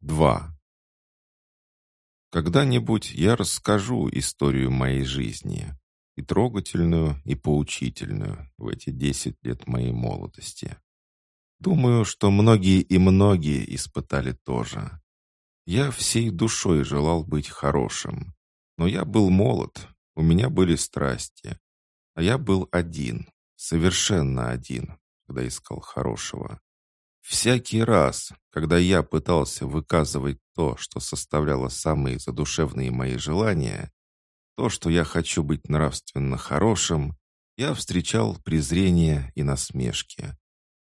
2. Когда-нибудь я расскажу историю моей жизни, и трогательную, и поучительную в эти десять лет моей молодости. Думаю, что многие и многие испытали тоже. Я всей душой желал быть хорошим, но я был молод, у меня были страсти, а я был один, совершенно один, когда искал хорошего. Всякий раз, когда я пытался выказывать то, что составляло самые задушевные мои желания, то, что я хочу быть нравственно хорошим, я встречал презрение и насмешки.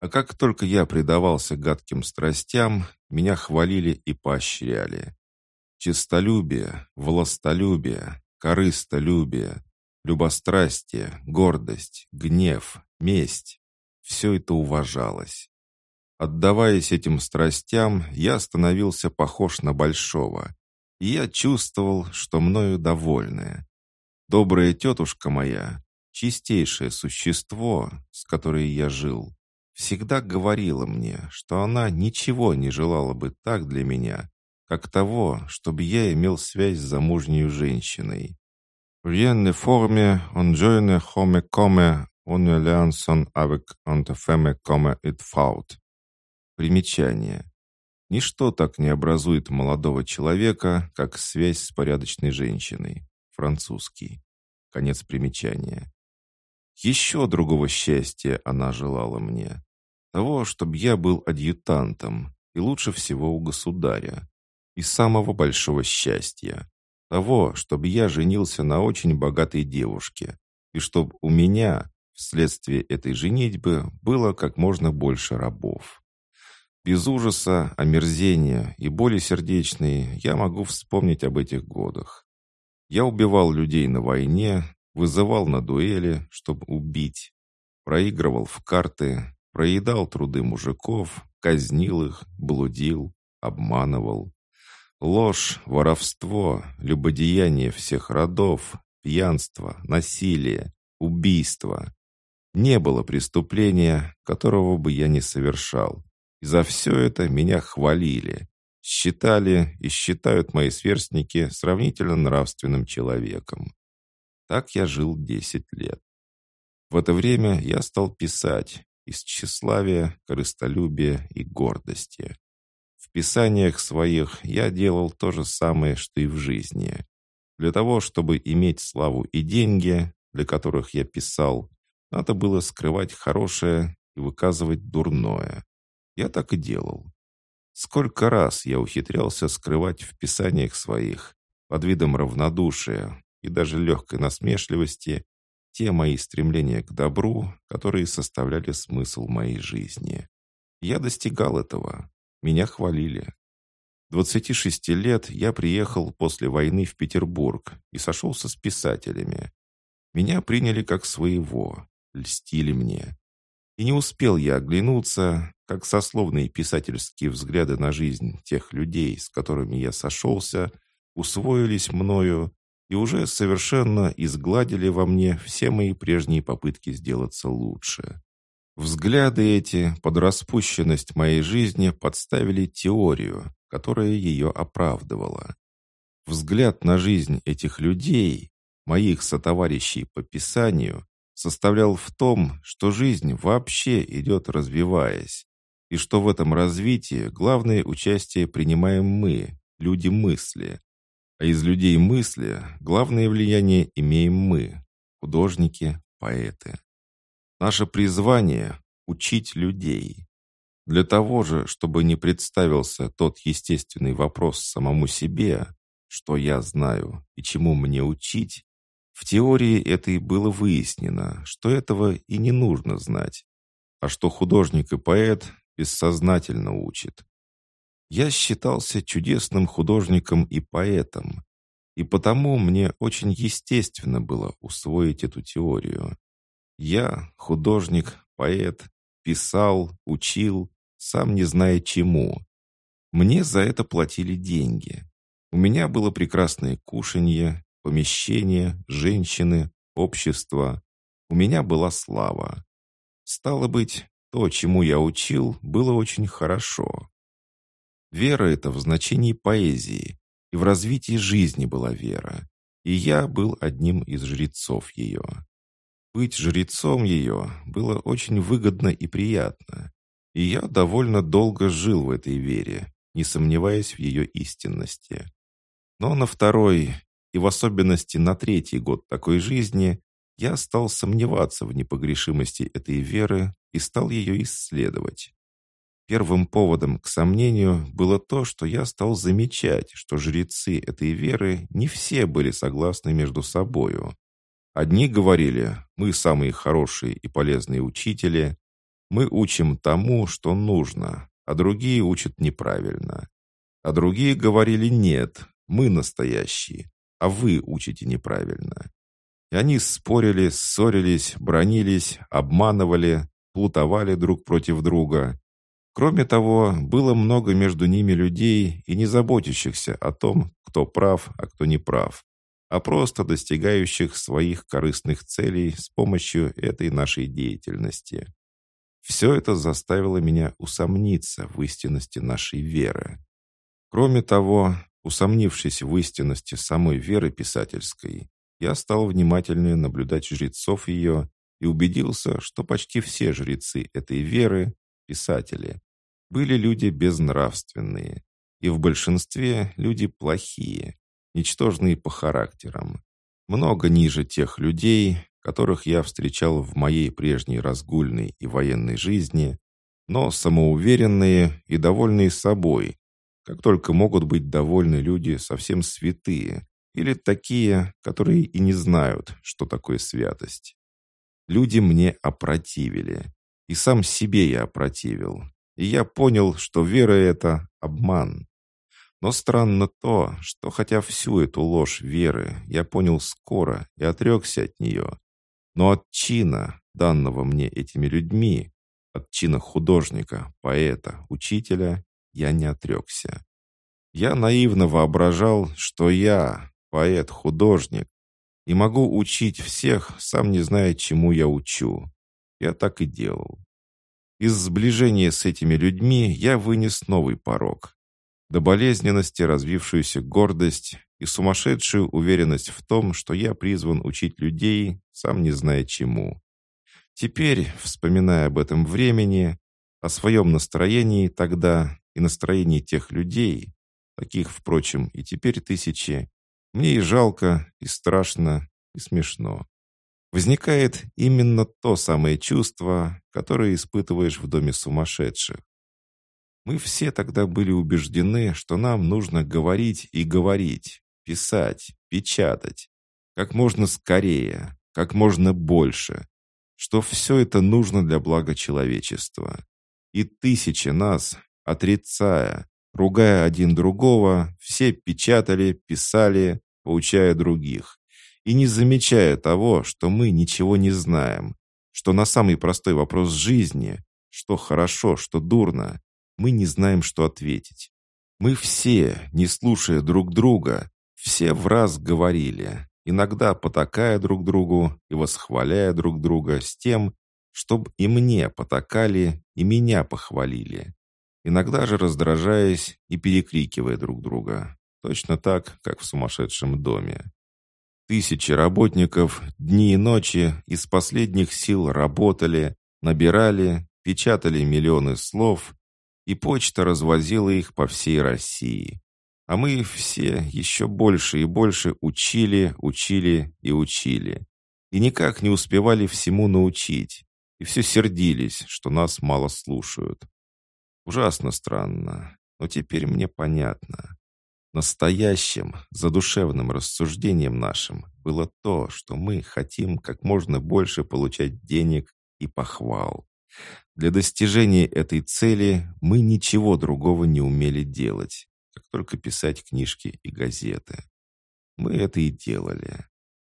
А как только я предавался гадким страстям, меня хвалили и поощряли. Чистолюбие, властолюбие, корыстолюбие, любострастие, гордость, гнев, месть — все это уважалось. Отдаваясь этим страстям, я становился похож на большого, и я чувствовал, что мною довольны. Добрая тетушка моя, чистейшее существо, с которой я жил, всегда говорила мне, что она ничего не желала бы так для меня, как того, чтобы я имел связь с замужней женщиной. «Rien ne forme un jeune homme comme une alliance avec une femme comme faut». Примечание. Ничто так не образует молодого человека, как связь с порядочной женщиной. Французский. Конец примечания. Еще другого счастья она желала мне. Того, чтобы я был адъютантом, и лучше всего у государя. И самого большого счастья. Того, чтобы я женился на очень богатой девушке, и чтобы у меня, вследствие этой женитьбы, было как можно больше рабов. Без ужаса, омерзения и боли сердечной я могу вспомнить об этих годах. Я убивал людей на войне, вызывал на дуэли, чтобы убить, проигрывал в карты, проедал труды мужиков, казнил их, блудил, обманывал. Ложь, воровство, любодеяние всех родов, пьянство, насилие, убийство. Не было преступления, которого бы я не совершал. И за все это меня хвалили. Считали и считают мои сверстники сравнительно нравственным человеком. Так я жил десять лет. В это время я стал писать из тщеславия, корыстолюбия и гордости. В писаниях своих я делал то же самое, что и в жизни. Для того, чтобы иметь славу и деньги, для которых я писал, надо было скрывать хорошее и выказывать дурное. Я так и делал. Сколько раз я ухитрялся скрывать в писаниях своих, под видом равнодушия и даже легкой насмешливости, те мои стремления к добру, которые составляли смысл моей жизни. Я достигал этого. Меня хвалили. 26 лет я приехал после войны в Петербург и сошелся с писателями. Меня приняли как своего, льстили мне. И не успел я оглянуться, как сословные писательские взгляды на жизнь тех людей, с которыми я сошелся, усвоились мною и уже совершенно изгладили во мне все мои прежние попытки сделаться лучше. Взгляды эти под распущенность моей жизни подставили теорию, которая ее оправдывала. Взгляд на жизнь этих людей, моих сотоварищей по писанию, составлял в том, что жизнь вообще идет развиваясь, и что в этом развитии главное участие принимаем мы, люди мысли, а из людей мысли главное влияние имеем мы, художники, поэты. Наше призвание — учить людей. Для того же, чтобы не представился тот естественный вопрос самому себе, что я знаю и чему мне учить, в теории это и было выяснено, что этого и не нужно знать, а что художник и поэт бессознательно учит. Я считался чудесным художником и поэтом, и потому мне очень естественно было усвоить эту теорию. Я, художник, поэт, писал, учил, сам не зная чему. Мне за это платили деньги. У меня было прекрасное кушанье, помещение, женщины, общество. У меня была слава. Стало быть, то, чему я учил, было очень хорошо. Вера — это в значении поэзии, и в развитии жизни была вера. И я был одним из жрецов ее. Быть жрецом ее было очень выгодно и приятно. И я довольно долго жил в этой вере, не сомневаясь в ее истинности. Но на второй, и в особенности на третий год такой жизни, я стал сомневаться в непогрешимости этой веры и стал ее исследовать. Первым поводом к сомнению было то, что я стал замечать, что жрецы этой веры не все были согласны между собою. Одни говорили, мы самые хорошие и полезные учители, мы учим тому, что нужно, а другие учат неправильно. А другие говорили, нет, мы настоящие, а вы учите неправильно. И они спорили, ссорились, бронились, обманывали, плутовали друг против друга. Кроме того, было много между ними людей и не заботящихся о том, кто прав, а кто не прав, а просто достигающих своих корыстных целей с помощью этой нашей деятельности. Все это заставило меня усомниться в истинности нашей веры. Кроме того, усомнившись в истинности самой веры писательской, я стал внимательнее наблюдать жрецов ее и убедился, что почти все жрецы этой веры писатели, были люди безнравственные, и в большинстве люди плохие, ничтожные по характерам, много ниже тех людей, которых я встречал в моей прежней разгульной и военной жизни, но самоуверенные и довольные собой, как только могут быть довольны люди совсем святые, или такие, которые и не знают, что такое святость. Люди мне опротивили, и сам себе я опротивил. И я понял, что вера — это обман. Но странно то, что хотя всю эту ложь веры я понял скоро и отрекся от нее, но от чина, данного мне этими людьми, от чина художника, поэта, учителя, я не отрекся. Я наивно воображал, что я, поэт-художник, и могу учить всех, сам не зная, чему я учу. Я так и делал. Из сближения с этими людьми я вынес новый порог. До болезненности развившуюся гордость и сумасшедшую уверенность в том, что я призван учить людей, сам не зная чему. Теперь, вспоминая об этом времени, о своем настроении тогда и настроении тех людей, таких, впрочем, и теперь тысячи, мне и жалко, и страшно, и смешно возникает именно то самое чувство, которое испытываешь в доме сумасшедших. Мы все тогда были убеждены, что нам нужно говорить и говорить, писать, печатать, как можно скорее, как можно больше, что все это нужно для блага человечества. И тысячи нас, отрицая, ругая один другого, все печатали, писали, поучая других и не замечая того, что мы ничего не знаем, что на самый простой вопрос жизни, что хорошо, что дурно, мы не знаем, что ответить. Мы все, не слушая друг друга, все в раз говорили, иногда потакая друг другу и восхваляя друг друга с тем, чтобы и мне потакали, и меня похвалили. Иногда же раздражаясь и перекрикивая друг друга, точно так, как в сумасшедшем доме. Тысячи работников дни и ночи из последних сил работали, набирали, печатали миллионы слов, и почта развозила их по всей России. А мы все еще больше и больше учили, учили и учили. И никак не успевали всему научить. И все сердились, что нас мало слушают. Ужасно странно, но теперь мне понятно. Настоящим, задушевным рассуждением нашим было то, что мы хотим как можно больше получать денег и похвал. Для достижения этой цели мы ничего другого не умели делать, как только писать книжки и газеты. Мы это и делали.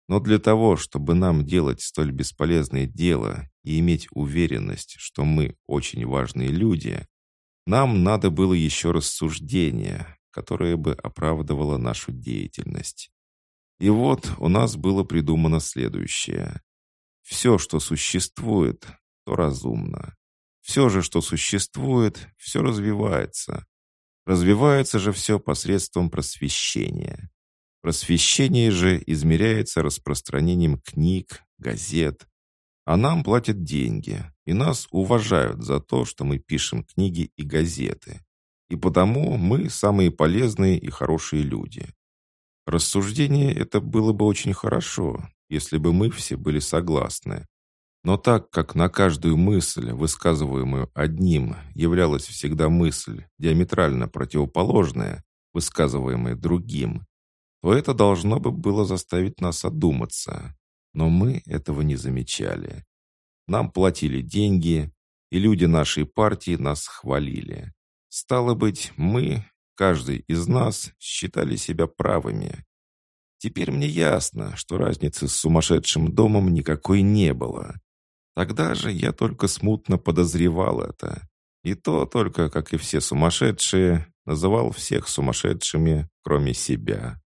Но для того, чтобы нам делать столь бесполезное дело и иметь уверенность, что мы очень важные люди, нам надо было еще рассуждение, которое бы оправдывало нашу деятельность. И вот у нас было придумано следующее. Все, что существует, то разумно. Все же, что существует, все развивается. Развивается же все посредством просвещения. Просвещение же измеряется распространением книг, газет. А нам платят деньги, и нас уважают за то, что мы пишем книги и газеты. И потому мы самые полезные и хорошие люди. Рассуждение это было бы очень хорошо, если бы мы все были согласны. Но так как на каждую мысль, высказываемую одним, являлась всегда мысль, диаметрально противоположная, высказываемая другим, то это должно бы было заставить нас одуматься. Но мы этого не замечали. Нам платили деньги, и люди нашей партии нас хвалили. Стало быть, мы, каждый из нас, считали себя правыми. Теперь мне ясно, что разницы с сумасшедшим домом никакой не было. Тогда же я только смутно подозревал это. И то только, как и все сумасшедшие, называл всех сумасшедшими, кроме себя.